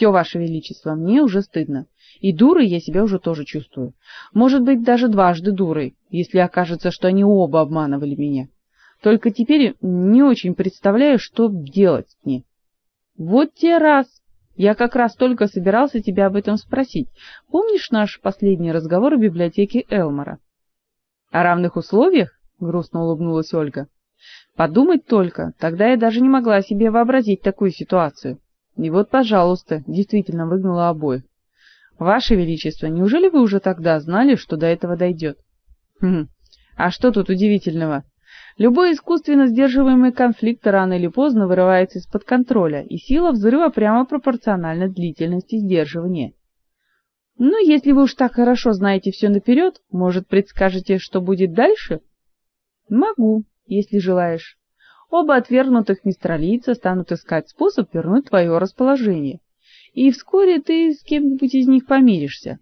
Все, ваше величество, мне уже стыдно. И дурой я себя уже тоже чувствую. Может быть, даже дважды дурой, если окажется, что они оба обманывали меня. Только теперь не очень представляю, что делать мне. Вот те раз. Я как раз только собирался тебя об этом спросить. Помнишь наш последний разговор в библиотеке Элмора? О равных условиях? грустно улыбнулась Ольга. Подумать только, тогда я даже не могла себе вообразить такую ситуацию. И вот, пожалуйста, действительно выгнала обоих. Ваше величество, неужели вы уже тогда знали, что до этого дойдет? Хм. А что тут удивительного? Любой искусственно сдерживаемый конфликт рано или поздно вырывается из-под контроля, и сила взрыва прямо пропорциональна длительности сдерживания. Ну, если вы уж так хорошо знаете все наперед, может, предскажете, что будет дальше? Могу, если желаешь. Оба отвергнутых мистралийца станут искать способ вернуть твое расположение и вскоре ты с кем-нибудь из них помиришься.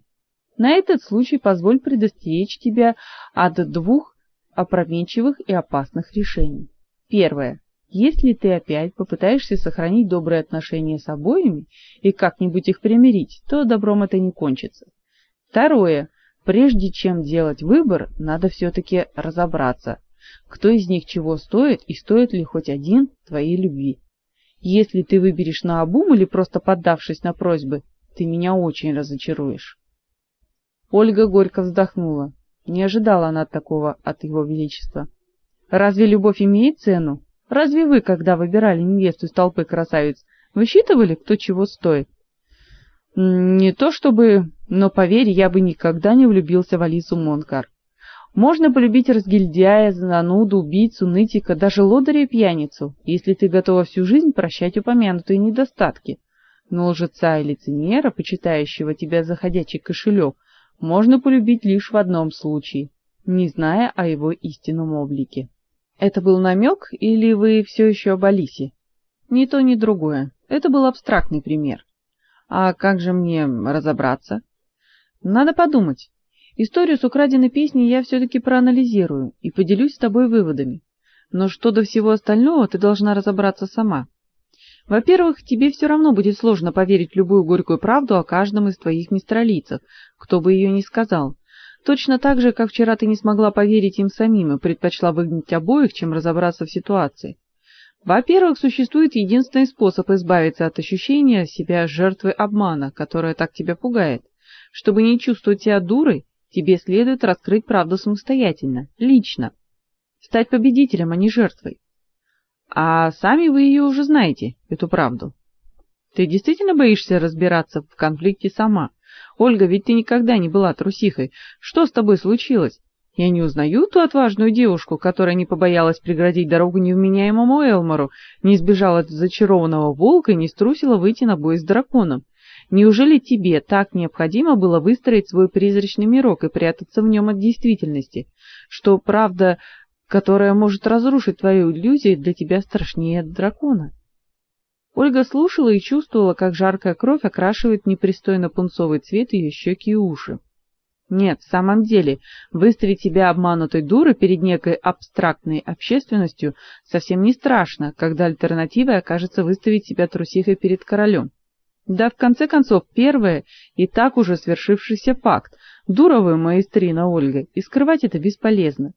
На этот случай позволь предостеречь тебя от двух опрометчивых и опасных решений. Первое. Если ты опять попытаешься сохранить добрые отношения с обоими и как-нибудь их примирить, то добром это не кончится. Второе. Прежде чем делать выбор, надо все таки разобраться, кто из них чего стоит и стоит ли хоть один твоей любви. Если ты выберешь наобум или просто поддавшись на просьбы, ты меня очень разочаруешь. Ольга горько вздохнула. Не ожидала она такого от его величества. Разве любовь имеет цену? Разве вы, когда выбирали невесту из толпы красавиц, высчитывали, кто чего стоит? Не то чтобы, но поверь, я бы никогда не влюбился в Алису Монкар. Можно полюбить разгильдяя, зануду, убийцу, нытика, даже лодыря и пьяницу, если ты готова всю жизнь прощать упомянутые недостатки. Но лжеца и лицемера, почитающего тебя за ходячий кошелек, можно полюбить лишь в одном случае, не зная о его истинном облике. Это был намек или вы все еще об Алисе? Ни то, ни другое. Это был абстрактный пример. А как же мне разобраться? Надо подумать. Историю с украденной песней я все таки проанализирую и поделюсь с тобой выводами. Но что до всего остального, ты должна разобраться сама. Во-первых, тебе все равно будет сложно поверить любую горькую правду о каждом из твоих мистралийцев, кто бы ее ни сказал. Точно так же, как вчера ты не смогла поверить им самим и предпочла выгнать обоих, чем разобраться в ситуации. Во-первых, существует единственный способ избавиться от ощущения себя жертвой обмана, которое так тебя пугает. Чтобы не чувствовать себя дурой, Тебе следует раскрыть правду самостоятельно, лично. Стать победителем, а не жертвой. А сами вы ее уже знаете, эту правду. Ты действительно боишься разбираться в конфликте сама? Ольга, ведь ты никогда не была трусихой. Что с тобой случилось? Я не узнаю ту отважную девушку, которая не побоялась преградить дорогу невменяемому Элмору, не сбежала от зачарованного волка и не струсила выйти на бой с драконом. Неужели тебе так необходимо было выстроить свой призрачный мирок и прятаться в нем от действительности, что правда, которая может разрушить твою иллюзию, для тебя страшнее дракона? Ольга слушала и чувствовала, как жаркая кровь окрашивает непристойно пунцовый цвет ее щеки и уши. Нет, в самом деле, выставить себя обманутой дурой перед некой абстрактной общественностью совсем не страшно, когда альтернативой окажется выставить себя трусихой перед королем. Да в конце концов, первое и так уже свершившийся факт. Дура вы, маэстрина Ольга, и скрывать это бесполезно.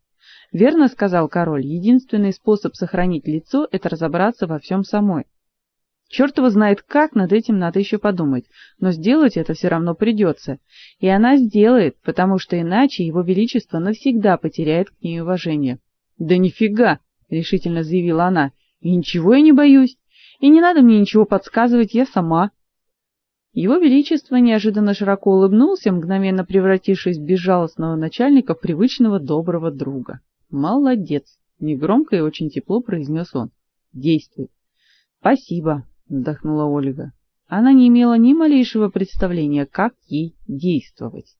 Верно сказал король. Единственный способ сохранить лицо это разобраться во всем самой. Черт его знает как, над этим надо еще подумать, но сделать это все равно придется. И она сделает, потому что иначе его величество навсегда потеряет к ней уважение. Да нифига, решительно заявила она. И ничего я не боюсь. И не надо мне ничего подсказывать, я сама. Его величество неожиданно широко улыбнулся, мгновенно превратившись в безжалостного начальника в привычного доброго друга. Молодец, негромко и очень тепло произнес он. Действуй. Спасибо, вздохнула Ольга. Она не имела ни малейшего представления, как ей действовать.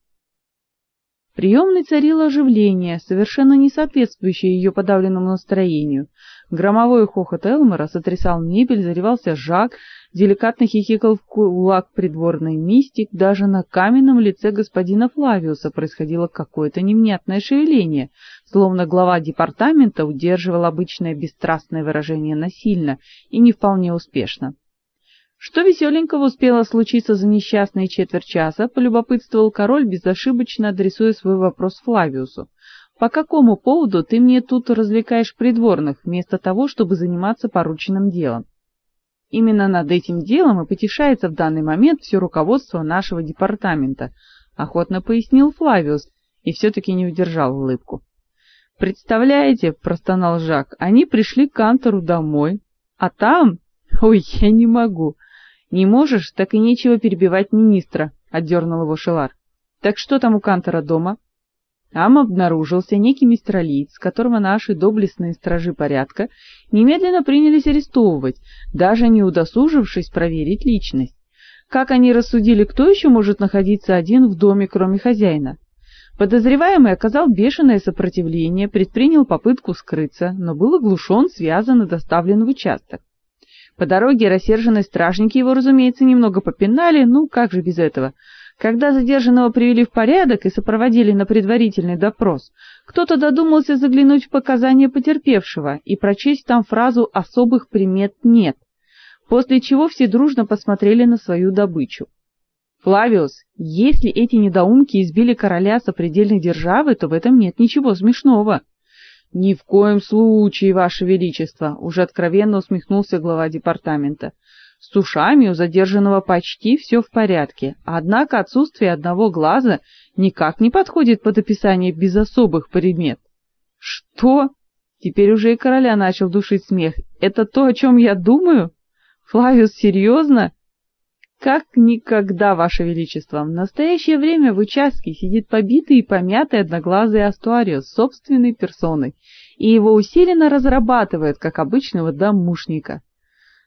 Приемной царило оживление, совершенно не соответствующее ее подавленному настроению. Громовой хохот Элмора сотрясал мебель, заливался Жак, деликатно хихикал в кулак придворный мистик, даже на каменном лице господина Флавиуса происходило какое-то невнятное шевеление, словно глава департамента удерживал обычное бесстрастное выражение насильно и не вполне успешно. Что веселенького успело случиться за несчастные четверть часа, полюбопытствовал король, безошибочно адресуя свой вопрос Флавиусу. По какому поводу ты мне тут развлекаешь придворных, вместо того, чтобы заниматься порученным делом? Именно над этим делом и потешается в данный момент все руководство нашего департамента, охотно пояснил Флавиус и все таки не удержал улыбку. Представляете, простонал Жак. Они пришли к Кантору домой, а там, ой, я не могу. Не можешь, так и нечего перебивать министра, отдернул его Шелар. Так что там у Кантора дома? Там обнаружился некий мистралиец, которого наши доблестные стражи порядка немедленно принялись арестовывать, даже не удосужившись проверить личность. Как они рассудили, кто еще может находиться один в доме, кроме хозяина? Подозреваемый оказал бешеное сопротивление, предпринял попытку скрыться, но был оглушен, связан и доставлен в участок. По дороге рассерженные стражники его, разумеется, немного попинали, ну как же без этого. Когда задержанного привели в порядок и сопроводили на предварительный допрос, кто-то додумался заглянуть в показания потерпевшего и прочесть там фразу «особых примет нет», после чего все дружно посмотрели на свою добычу. Флавиус, если эти недоумки избили короля сопредельной державы, то в этом нет ничего смешного. Ни в коем случае, ваше величество, уже откровенно усмехнулся глава департамента. С ушами у задержанного почти все в порядке, однако отсутствие одного глаза никак не подходит под описание без особых примет. Что? Теперь уже и короля начал душить смех. Это то, о чем я думаю? Флавиус, серьезно? Как никогда, ваше величество, в настоящее время в участке сидит побитый и помятый одноглазый Астуарио с собственной персоной, и его усиленно разрабатывают, как обычного домушника.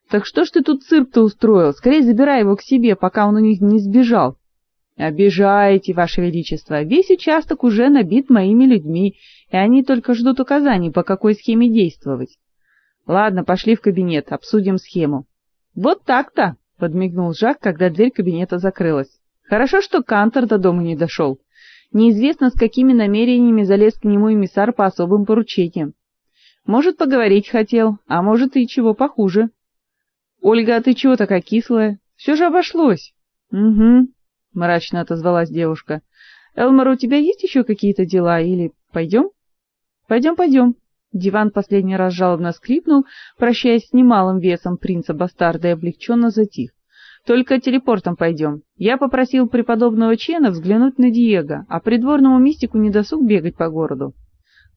Так что ж ты тут цирк-то устроил? Скорее забирай его к себе, пока он у них не сбежал. Обижаете, ваше величество. Весь участок уже набит моими людьми, и они только ждут указаний, по какой схеме действовать. Ладно, пошли в кабинет, обсудим схему. Вот так-то подмигнул Жак, когда дверь кабинета закрылась. Хорошо, что Кантор до дома не дошел. Неизвестно, с какими намерениями залез к нему эмиссар по особым поручениям. Может, поговорить хотел, а может и чего похуже. Ольга, а ты чего такая кислая? Все же обошлось. Угу, мрачно отозвалась девушка. Элмар, у тебя есть еще какие-то дела или пойдем?» «Пойдем, пойдем». Диван последний раз жалобно скрипнул, прощаясь с немалым весом принца-бастарда и облегченно затих. Только телепортом пойдем. Я попросил преподобного Чена взглянуть на Диего, а придворному мистику не досуг бегать по городу.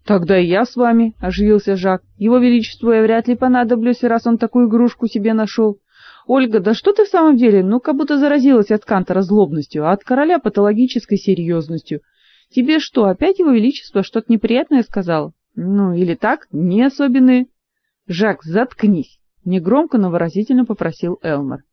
Тогда и я с вами, оживился Жак. Его величеству я вряд ли понадоблюсь, раз он такую игрушку себе нашел. Ольга, да что ты в самом деле? Ну, как будто заразилась от Кантора злобностью, а от короля патологической серьезностью. Тебе что, опять его величество что-то неприятное сказал? Ну, или так, не особенные. Жак, заткнись, негромко, но выразительно попросил Элмер.